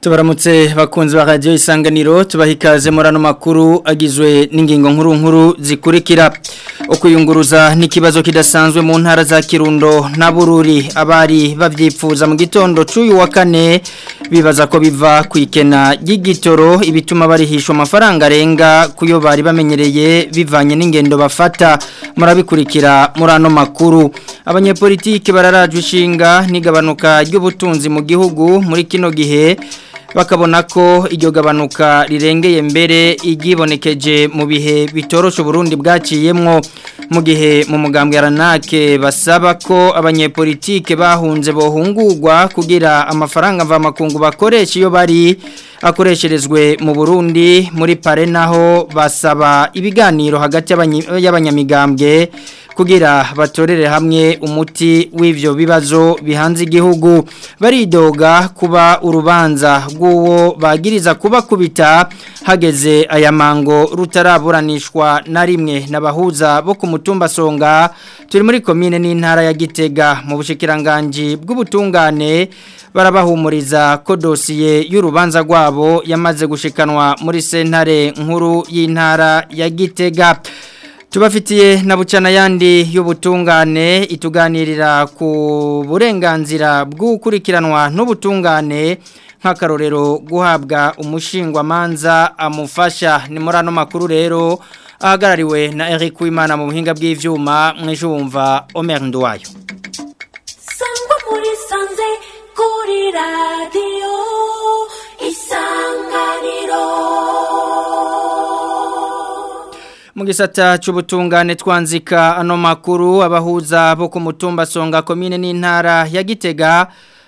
tubaramutse bakunzi ba radiyo isanganiro tubaha ikaze makuru agizwe n'ingingo nkuru nkuru zikurikira okuyunguruza n'ikibazo kidasanzwe mu ntara za kirundo na bururi abari babyifuza mu gitondo Cuyu wa kane bibaza ko biva kwikena gigitoro ry'igitoro ibituma barihishwa amafaranga arenga kuyo bari bamenyereye bivanye n'ingendo bafata murabikurikira murano makuru abanyepolitiki bararajwe ishinga n'igabanuka ry'ubutunzi mu gihugu muri kino gihe bakabona ko iryo gabanuka rirengeye mbere igibonekeje mu bihe bitorosha Burundi bwaciyemo mu gihe mu mugambwe ya basaba ko abanyepolitike bahunze bohungurwa kugira amafaranga mvamakungu bakoresha iyo bari akoresherejwe mu burundi muri pare naho basaba ibiganiro hagati y'abanyamigambwe kugira batorere hamwe umuti w'ibyo bibazo bihanze igihugu baridoga kuba urubanza rw'uwo bagiriza kubakubita hageze aya mango rutaraburanishwa na rimwe n'abahuza bo ku mutumba songa turi muri komine n'intara ya gitega mu bushikiranganji bw'ubutungane barabahumuriza ko dosiye y'urubanza rwabo yabo yamaze gushikanwa muri sentare nkuru y'intara ya gitega tubafitiye na bucana yandi y'ubutungane ituganirira ku burenganzira bw'ukurikiranwa n'ubutungane nk'akarorero guhabwa umushingwamanza amufasha ni muri makuru rero ahagarariwe na Eric Wimana mu buhinga bw'ivyuma mwejumva Omer Ndwayo sanze kuri radio mu gisata cy'ubutungane twanzika ano abahuza bo ku mutumba songa komine n'intara ya gitega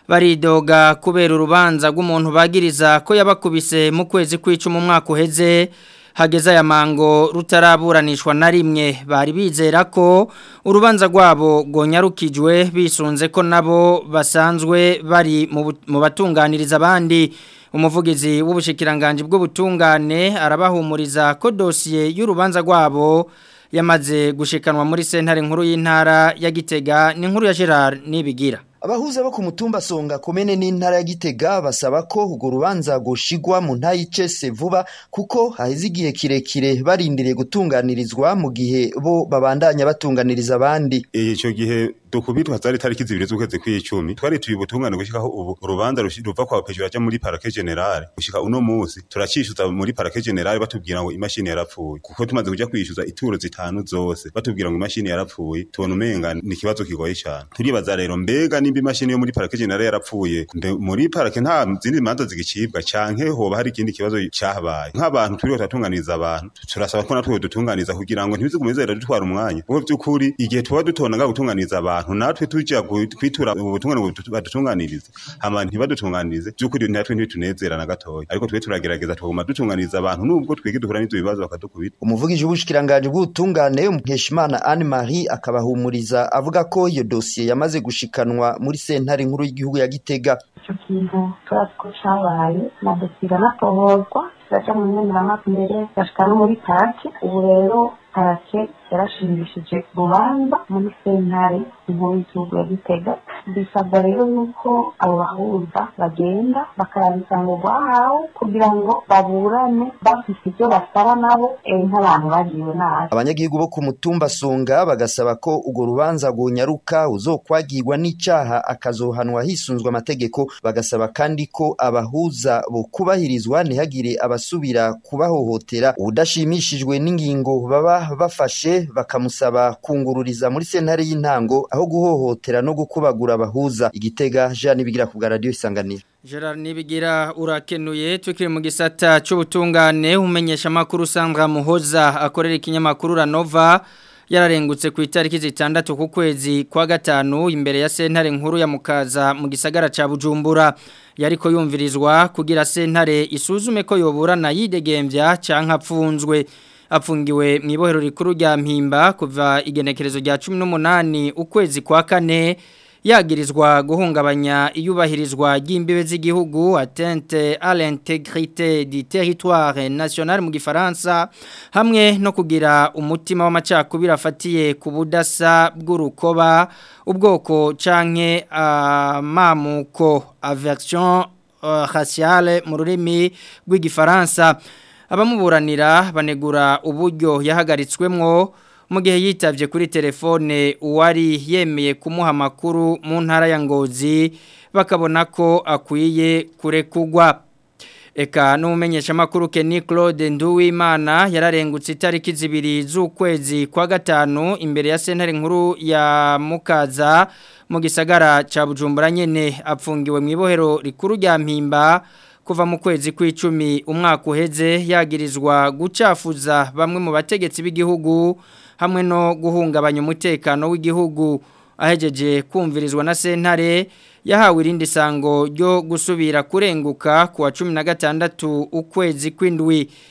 baridoga kubera urubanza rw'umuntu bagiriza ko yabakubise mu kwezi kw'icumi umwaka uheze hageze aya mango rutaraburanishwa na rimwe bari bizera ko urubanza rwabo rwonyarukijwe bisunze ko nabo basanzwe bari mu batunganiriza abandi umuvugizi w'ubushikiranganje bw'ubutungane arabahumuriza ko dosiye y'urubanza rwabo yamaze gushikanwa muri sentare nkuru y'intara ya Gitega ni nkuru ya Gerard Nibigira Abahuza bo ku mutumba songa komene n'intara ya Gitega basaba ko ugo rubanza goshigwa mu ntayicese vuba kuko haheze kirekire barindiriye gutunganirizwa mu gihe bo babandanya batunganiriza abandi. icyo gihe dukubitwa zari tariki zibiri z'ukwezi kw'icumi twari tubibutungane gushikaho ubu urubanza ruva kwa pejura aja muri parake generale gushika uno musi turacishuza muri parake generale batubwira ngo imashini yarapfuye kuko tumaze kujya kwishyuza ituro zitanu zose batubwira ngo imashini yarapfuye tubona umenga ni ikibazo kigoye cyane turibaza rero mbega nimba imashini yo muri parake generale yarapfuye muri parake nta zindi manza zigicibwa canke hoba hari ikindi kibazo cyabaye nk'abantu turiko turatunganiriza abantu turasaba ko natwe dutunganiza kugira ngo ntibizigumeze dutwara umwanya kuko vy'ukuri igihe tuba dutonanga gutunganiriza abantu abantu natwe tujya kwitura ubutumwa badutunganirize hama ntibadutunganirize by'ukuri natwe ntitunezera na gatoya ariko twe turagerageza tukaguma dutunganiriza abantu nubwo twege duhura n'ibyo bibazo bakadukubita umuvugizi w'ubushikiranganje bw'ubutungane Mukeshimana Anne Marie akabahumuriza avuga ko iyo dosiye yamaze gushikanwa muri sentare nkuru y'igihugu ya Gitega icyo kintu turazi ko cyabaye na dosiye iranapohorwa turaca mu myemeramazi imbere igashika no muri parake ubu rero parake yarashimishije urubanza muri sentare inkuru y'igihugu ya gitega bisabwa rero yuko abo bahuza bagenda bakarambika ngo rwahawe kugira ngo baburane bafite ibyo basaba nabo nk'abantu bagiriwe nabi abanyagihugu bo ku mutumba bagasaba ko urwo rubanza rwunyaruka uzokwagirwa n'icyaha akazohanwa hisunzwe amategeko bagasaba kandi ko abahuza bo kubahirizwa ntihagire abasubira kubahohotera ubudashimishijwe n'ingingo baba bafashe bakamusaba kungururiza muri sentare y'intango aho guhohotera no gukubagura abahuza igitega jean ibigira ku bwa isanganiro Gerard Nibigira urakenuye tukiri mu gisata cy'ubutungane umenyesha makuru Sandra Muhoza akorera ikinyamakuru Ranova yararengutse ku itariki zitandatu ku kwezi kwa gatanu imbere ya sentare nkuru ya Mukaza mu gisagara ca Bujumbura yariko yumvirizwa kugira sentare isuzume ko yoburana yidegembya canka apfunzwe afungiwe mu ibohero rikuru rya mpimba kuva igenekerezo rya cumi n'umunani ukwezi kwa kane yagirizwa guhungabanya iyubahirizwa ry'imbibe z'igihugu atente à l'intégrité du territoire national mu gifaransa hamwe no kugira umutima w'amacakubiri afatiye ku budasa bw'urukoba ubwoko canke amamuko aversion uh, raciale mu rurimi rw'igifaransa abamuburanira banegura uburyo yahagaritswemwo mu gihe yitabye kuri telefone uwari yemeye kumuha amakuru mu ntara ya ngozi bakabona ko akwiye kurekugwa eka n'umumenyeshamakuru ni Claude Nduwimana yararengutse itariki zibiri z'ukwezi kwa gatanu imbere ya sentare nkuru ya Mukaza mu gisagara ca Bujumbura nyene apfungiwe mu ibohero rikuru rya Mpimba kuva mu kwezi kw'icumi umwaka uheze yagirizwa gucafuza bamwe mu bategetsi b'igihugu hamwe no guhungabanya umutekano w'igihugu ahejeje kumvirizwa na sentare yahawe irindi sango ryo gusubira kurenguka kuwa cumi na gatandatu ukwezi kw'indwi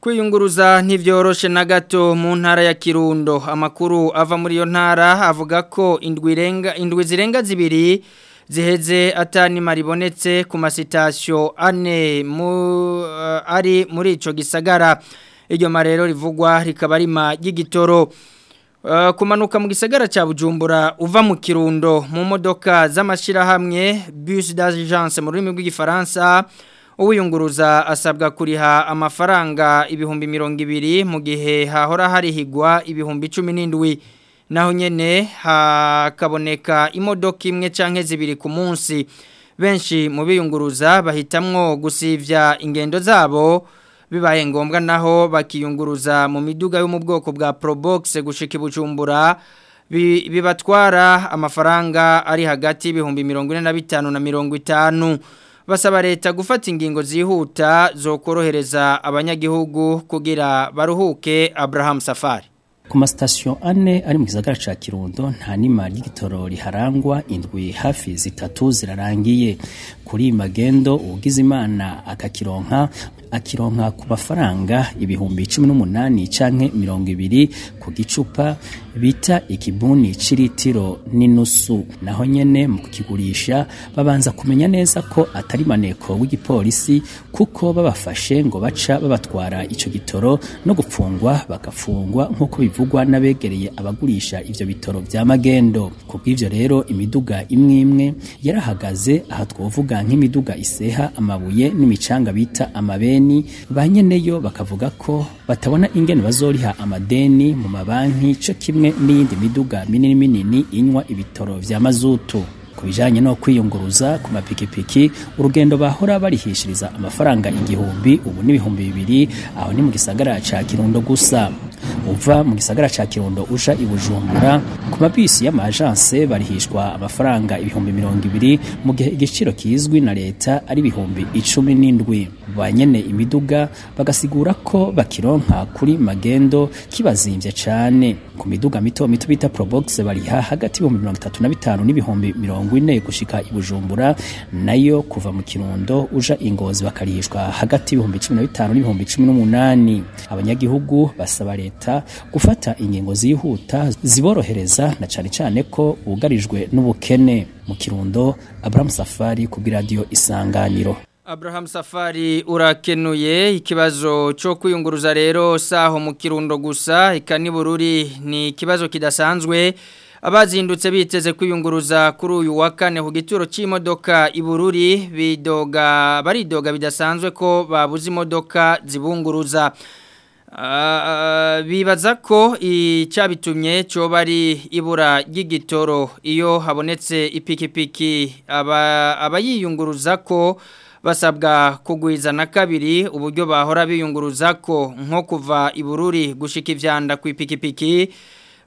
kwiyunguruza ntibyoroshe na gato mu ntara ya kirundo amakuru ava muri iyo ntara avuga ko indwi zirenga zibiri ziheze atanimara ibonetse ku masitasiyo ane mu eh, ari muri icyo gisagara iryo marero rivugwa rikaba rima ry'igitoro Eh, kumanuka mu gisagara cya bujumbura uva mu kirundo mu modoka z'amashyirahamwe bus d'agence mu rurimi rw'igifaransa uwiyunguruza asabwa kuriha amafaranga ibihumbi mirongo ibiri mu gihe hahora harihigwa ibihumbi cumi n'indwi naho nyine hakaboneka imodoka imwe cyangwa zibiri ku munsi benshi mu biyunguruza bahitamwo gusivya ingendo zabo bibaye ngombwa naho bakiyunguruza mu miduga yo mu bwoko bwa Probox gushika ibujumbura bibatwara amafaranga ari hagati y'ibihumbi mirongo ine na bitanu na mirongo itanu basaba leta gufata ingingo zihuta zo korohereza abanyagihugu kugira baruhuke Abraham Safari ku masitasiyo ane ari mu gisagara ca Kirundo nta nima ry'igitoro riharangwa indwi hafi zitatu zirarangiye kuri magendo ugize imana akakironka akironka ku mafaranga ibihumbi cumi n'umunani canke mirongo ibiri ku gicupa bita ikibuni c'iritiro n'inusu naho nyene mu kukigurisha babanza kumenya neza ko atari maneko w'igipolisi kuko babafashe ngo baca babatwara ico gitoro no gupfungwa bagafungwa nk'uko bivugwa n'abegereye abagurisha ivyo bitoro vya magendo ku bw'ivyo rero imiduga imwe imwe yarahagaze aha twovuga nk'imiduga iseha amabuye n'imicanga bita amabeni ba nyeneyo bakavuga ko batabona ingene bazoriha amadeni mu mabanki co kimwe n'iyindi miduga minini minini inywa ibitoro vya mazutu ku bijanye no kwiyunguruza ku mapikipiki urugendo bahora barihishiriza amafaranga igihumbi ubu n'ibihumbi bibiri aho ni mu gisagara cya kirundo gusa uva mu gisagara cya kirundo uja i bujumbura ku mabisi y'amajanse barihishwa amafaranga ibihumbi mirongo ibiri mu gihe igiciro kizwi na leta ari ibihumbi icumi n'indwi ba nyene imiduga bagasigura ko bakironka kuri magendo kibazimbye cyane. ku miduga mito mito bita probox bariha hagati y'ibihumbi mirongo itatu na bitanu n'ibihumbi mirongo ine gushika i bujumbura nayo kuva mu kirundo uja ingozi bakarihishwa hagati y'ibihumbi cumi na bitanu n'ibihumbi cumi n'umunani abanyagihugu basaba leta gufata ingingo zihuta ziborohereza na cyane cyane ko bugarijwe n'ubukene mu kirundo aburamu safari kubw'iradiyo isanganiro Abraham Safari urakenuye ikibazo cyo kwiyunguruza rero saho mu kirundo gusa ikanibururi ni ikibazo kidasanzwe abazindutse biteze kwiyunguruza kuri uyu wa kane ku gituro cy'imodoka ibururi bidoga baridoga bidasanzwe ko babuze imodoka zibunguruza ah, bibaza ko icyabitumye cyo bari ibura ry'igitoro iyo habonetse ipikipiki abayiyunguruza ko basabwa kugwiza na kabiri uburyo bahora biyunguruza ko nko kuva ibururi gushika ivyanda ku ipikipiki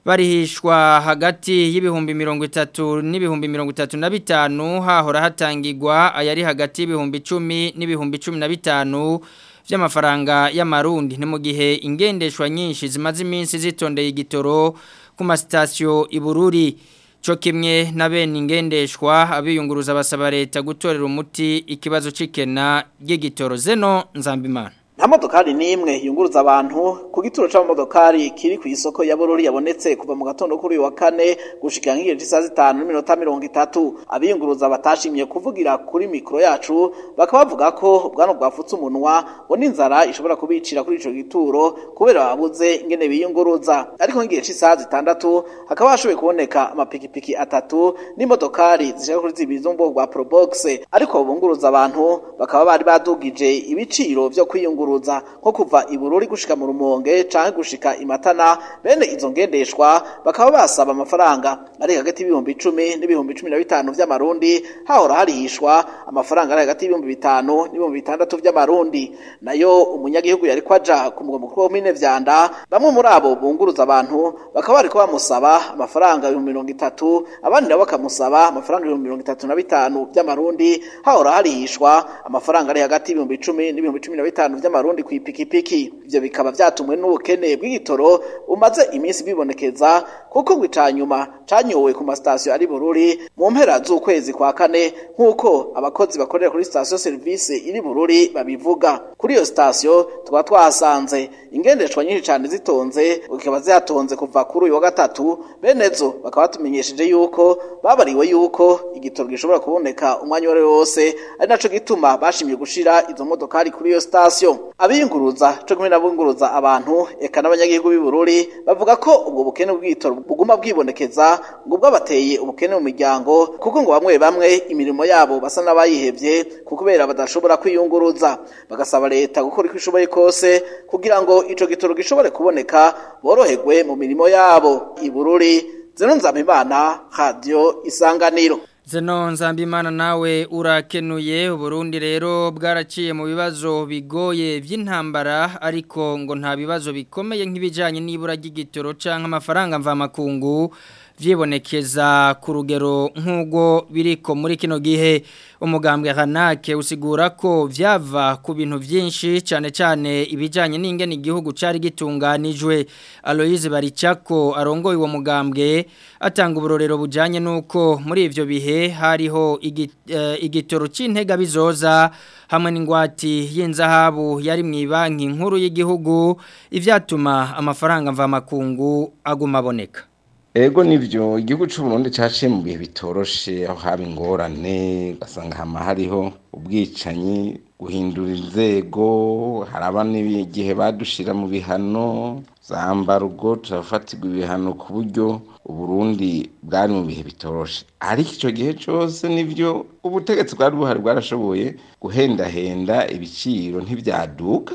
barihishwa hagati y'ibihumbi mirongo itatu n'ibihumbi mirongo itatu na bitanu hahora hatangirwa ayari hagati y'ibihumbi icumi n'ibihumbi cumi na bitanu by'amafaranga y'amarundi ni mu gihe ingendeshwa nyinshi zimaze iminsi zitondeye igitoro ku masitasiyo ibururi cyo kimwe na bene ingendeshwa abiyunguruza basaba leta gutorera umuti ikibazo cy'ikena ry'igitoro zeno nzambimana nta modokari imwe yunguruza abantu ku gituro modokari kiri ku isoko ya bururi yabonetse kuva mu gatondo kuri uyu wa kane gushika nk'igihe cy'isaha zitanu n'iminota mirongo itatu abiyunguruza batashimye kuvugira kuri mikoro yacu bakaba bavuga ko ubwanwa bwafutse umunwa ngo n'inzara ishobora kubicira kuri ico gituro kubera babuze ingene biyunguruza ariko nk'igihe cy'isaha zitandatu hakaba hashoboye kuboneka amapikipiki atatu n'imodokari zishaka kuri zibiri zo mu probox ariko bunguruza abantu bakaba bari badugije ibiciro byo kwiyungura kuruza nko kuva ibururi gushika mu rumonge canke gushika imatana bene izo ngendeshwa bakaba basaba amafaranga ari hagati y'ibihumbi icumi n'ibihumbi cumi na bitanu by’amarundi hahora harihishwa amafaranga ari hagati y'ibihumbi bitanu n'ibihumbi bitandatu by’amarundi nayo umunyagihugu yari kwaja ku mugwa mukuru wa mine vyanda bamwe muri abo bunguruza abantu bakaba bariko bamusaba amafaranga ibihumbi mirongo itatu abandi nabo bakamusaba amafaranga ibihumbi mirongo itatu na bitanu vy'amarundi hahora harihishwa amafaranga ari hagati y'ibihumbi icumi n'ibihumbi cumi na bitanu vy'amarundi y'abarundi ku ipikipiki ibyo bikaba byatumwe n'ubukene bw'igitoro umaze iminsi bibonekeza kuko nyuma canyowe ku masitasiyo ari bururi mu mpera z'ukwezi kwa kane nk'uko abakozi bakorera kuri sitasiyo serivisi iri bururi babivuga kuri iyo sitasiyo tuba twasanze. ingendeshwa nyinshi cyane zitonze zikaba zihatonze kuva kuri uyu wa gatatu benezo bakaba batumenyesheje yuko babariwe yuko igitoro gishobora kuboneka umwanya uwo ari wose ari naco gituma bashimye gushira izo modokari kuri iyo sitasiyo abiyunguruza cyo kumwe n'abunguruza abantu eka n'abanyagihugu b'Ibururi bavuga ko ubwo bukene bw'itoro buguma bwibonekeza ngo bwabateye ubukene mu miryango kuko ngo bamwe bamwe imirimo yabo basa n'abayihebye kubera badashobora kwiyunguruza bagasaba leta gukora uko ishoboye kose kugira ngo ico gitoro gishobore kuboneka boroherwe mu mirimo yabo Ibururi Zinonzamibana Radio Isanganiro Zeno Nzambimana nawe urakenuye Burundi rero bwaraciye mu bibazo bigoye by'intambara ariko ngo nta bibazo bikomeye nk'ibijyanye n'ibura ry'igitoro cyangwa amafaranga mvamakungu byibonekeza ku rugero nk'ubwo biriko muri kino gihe umugambwe Hanake usigura ko byava ku bintu byinshi cyane cyane ibijyanye n'ingene igihugu cyari gitunganijwe Aloise Baricako arongoye uwo mugambwe atanga uburorero bujyanye n'uko muri ibyo bihe hariho eh, igitoro cy'intega bizoza hamwe n'ingwati y'inzahabu yari mu banki nkuru y'igihugu ibyatuma amafaranga mvamakungu aguma aboneka ego nibyo igihugu Burundi cyaciye mu bihe bitoroshe aho haba ingorane ugasanga hama hariho ubwicanyi guhindura inzego haraba igihe badushira mu bihano za mbargo turafatirwa ibihano ku buryo uburundi bwari mu bihe bitoroshe ariko icyo gihe cyose nibyo ubutegetsi bwari buhari bwarashoboye guhendahenda ibiciro ntibyaduka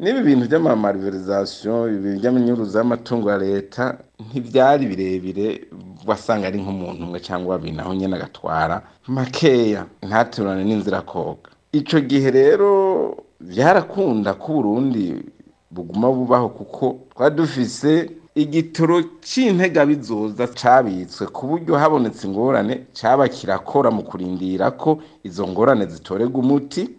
n'ibi bintu by'amamariverizasiyo ibi by'amanyuruza y'amatungo ya leta ntibyari birebire wasanga ari nk'umuntu umwe cyangwa babiri naho nyine agatwara makeya ntaterurane n'inzira koga icyo gihe rero byarakunda ko uburundi buguma bubaho kuko twadufise igitoro cy'integabizoza cyabitswe ku buryo habonetse ingorane cyaba kirakora mu kurindira ko izo ngorane zitorerwa umuti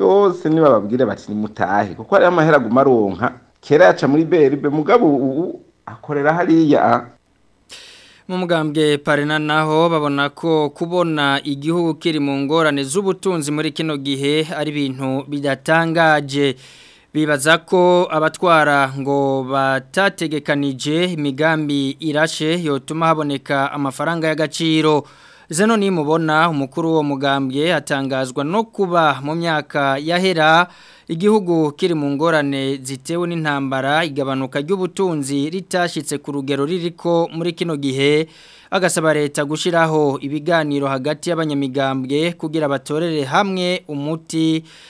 yose nibababwire bati nimutahe kuko hariho amahera aronka kera yaca muri beribe mugabo ubu akorera hariya mu mugambwe parena naho babona ko kubona igihugu kiri mu ngorane z'ubutunzi muri kino gihe ari bintu bidatangaje bibaza ko abatwara ngo batategekanije imigambi irashe yotuma haboneka amafaranga y'agaciro zeno ni mubona umukuru wo mugambwe atangazwa no kuba mu myaka yahera igihugu kiri mu ngorane zitewe n'intambara igabanuka ry'ubutunzi ritashyitse ku rugero ririko muri kino gihe agasaba leta gushyiraho ibiganiro hagati y'abanyamigambwe kugira batorere hamwe umuti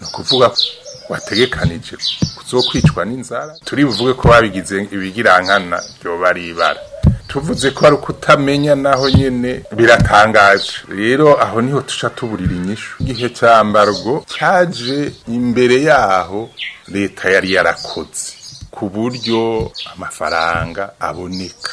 ni ukuvuga wategekanije kuzokwicwa n'inzara turi buvuge ko babigize ibigirankana vyoba ari ibara tuvuze ko ari kutamenya naho nyine biratangaje rero aho niho tusha tuburira inyishu gihe cyambarwa cyaje imbere yaho leta yari yarakoze ku buryo amafaranga aboneka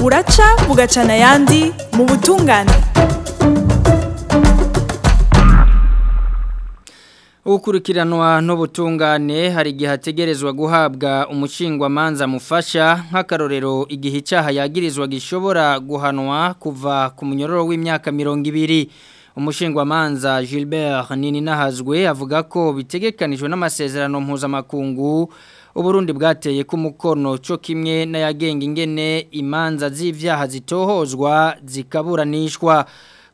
buraca bugacana ayandi mu butungane ukurikiranwa n'ubutungane hari igihe ategerezwa guhabwa umushingwamanza mufasha nk'akarorero igihe icyaha yagirizwa gishobora guhanwa kuva ku munyororo w'imyaka mirongo ibiri umushingwamanza Gilbert nini nahazwe avuga ko bitegekanijwe n'amasezerano mpuzamakungu uburundi bwateye ko umukono cyo kimwe n'ayagenga ingene imanza z'ibyaha zitohozwa zikaburanishwa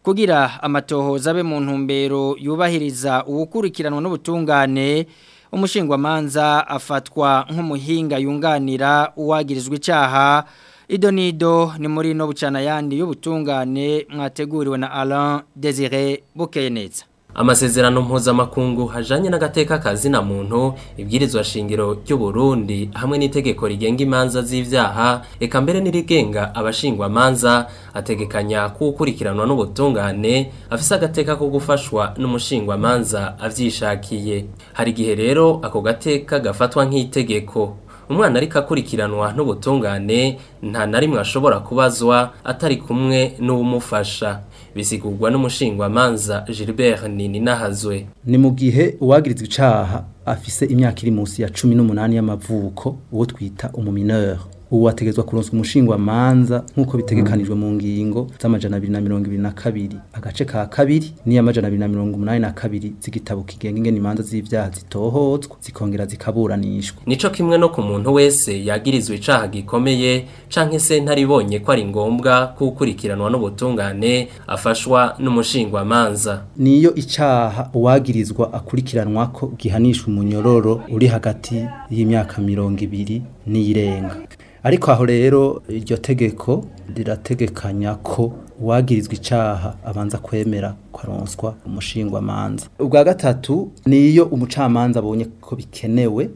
kugira amatohoza abe mu ntumbero yubahiriza uwukurikiranwa n'ubutungane umushingwamanza afatwa nk'umuhinga yunganira uwagirizwa icyaha Ido nido ni muri ino bucanayandi y'ubutungane mwateguriwe na Alain Desire Bukeyeneza amasezerano mpuzamakungu hajanye n'agateka na muntu ibwirizwa shingiro cy’u Burundi hamwe n'itegeko rigenga imanza z'ivyaha eka mbere n'irigenga abashingwa manza ategekanya kukurikiranwa n'ubutungane afise agateka ko gufashwa n'umushingwa manza avyishakiye hari gihe rero ako gateka gafatwa nk'itegeko umwana ariko akurikiranwa n'ubutungane nta na rimwe ashobora kubazwa atari kumwe n'uwumufasha bisigurwa n'umushingwamanza Gilbert Nini Nininahazwe ni mu gihe uwagirizwa icyaha afise imyaka iri munsi ya cumi n'umunani y'amavuko uwo twita umumineur ubu ategetswe kuronswa umushingwamanza nk'uko bitegekanijwe mu ngingo z'amajana abiri na mirongo ibiri na kabiri agace ka kabiri n'iy'amajana abiri na mirongo umunani na kabiri z'igitabo kigenga ingene imanza z'ibyaha zitohozwa zikongera zikaburanishwa nico kimwe no ku muntu wese yagirizwa icyaha gikomeye canke se ntaribonye ko ari ngombwa ukurikiranwa n'ubutungane afashwa n'umushingwamanza niyo icyaha uwagirizwa akurikiranwa ko gihanisha umunyororo uri hagati y'imyaka mirongo ibiri nirenga. ariko aho rero iryo tegeko rirategekanya ko uwagirizwa icyaha abanza kwemera kwaronswa umushingwamanza ubwa gatatu niyo umucamanza abonye ko bikenewe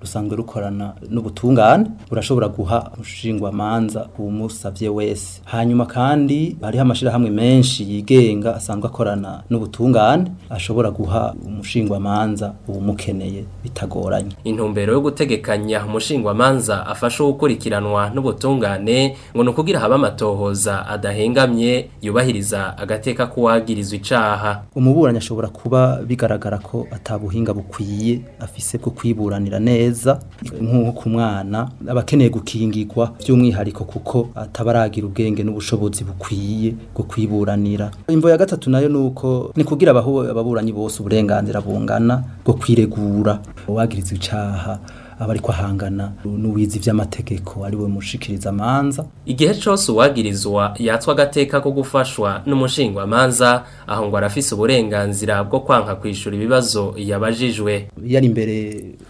rusanzwe rukorana n'ubutungane burashobora guha umushingamanza umusabye wese hanyuma kandi hariho amashyirahamwe menshi yigenga asanzwe akorana n'ubutungane ashobora guha umushingamanza rubanza uwumukeneye bitagoranye intumbero yo gutegekanya umushingwamanza afasha ukurikiranwa n'ubutungane ngo ni ukugira haba amatohoza adahengamye yubahiriza agateka k'uwagirizwa icaha umuburanyi ashobora kuba bigaragara ko atabuhinga bukwiye afise bwo kwiburanira neza nk'uko ku mwana aba akeneye gukingirwa by'umwihariko kuko atabaragira ubwenge n'ubushobozi bukwiye bwo kwiburanira imvo ya gatatu nayo ni uko ni kugira ababuranyi bose uburenganzira bungana bwo kwiregura uwagiriza icaha aba ariko ahangana n'uwizi by'amategeko ari we mushikiriza amanza igihe cyose uwagirizwa yatswa agateka ko gufashwa n'umushingwamanza aho ngo arafise uburenganzira bwo kwanka kwishyura ibibazo yabajijwe yari imbere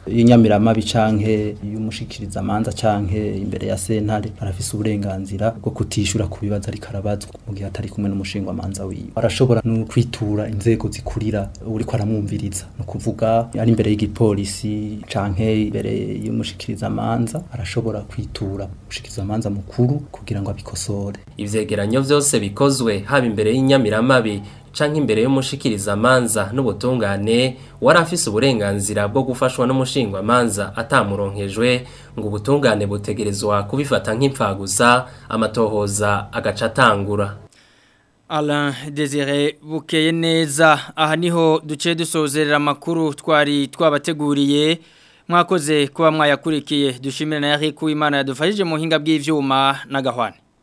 y'inyamiramabi canke y'umushikiriza amanza canke imbere ya sentare arafise uburenganzira bwo kutishyura ku bibazo ariko arabazwa mu gihe atari kumwe n'umushingamanza wiwe arashobora no kwitura inzego zikurira uriko aramwumviriza ni ukuvuga ari imbere y'igipolisi canke imbere y’umushikiriza y'umushikirizamanza arashobora kwitura umushikirizamanza mukuru kugira ngo abikosore ivyegeranyo byose bikozwe haba imbere y'inyamiramabi canke imbere y'umushikirizamanza n'ubutungane wari afise uburenganzira bwo gufashwa n'umushingwamanza atamuronkejwe ngo ubutungane butegerezwa kubifata nk’impfaguza amatohoza agaca atangura Alain Desire bukeye neza aha niho duce dusozerera amakuru twari twabateguriye mwakoze kuba mwayakurikiye dushimire na yari ku imana yadufashije mu buhinga bw'ibyuma n'agahwane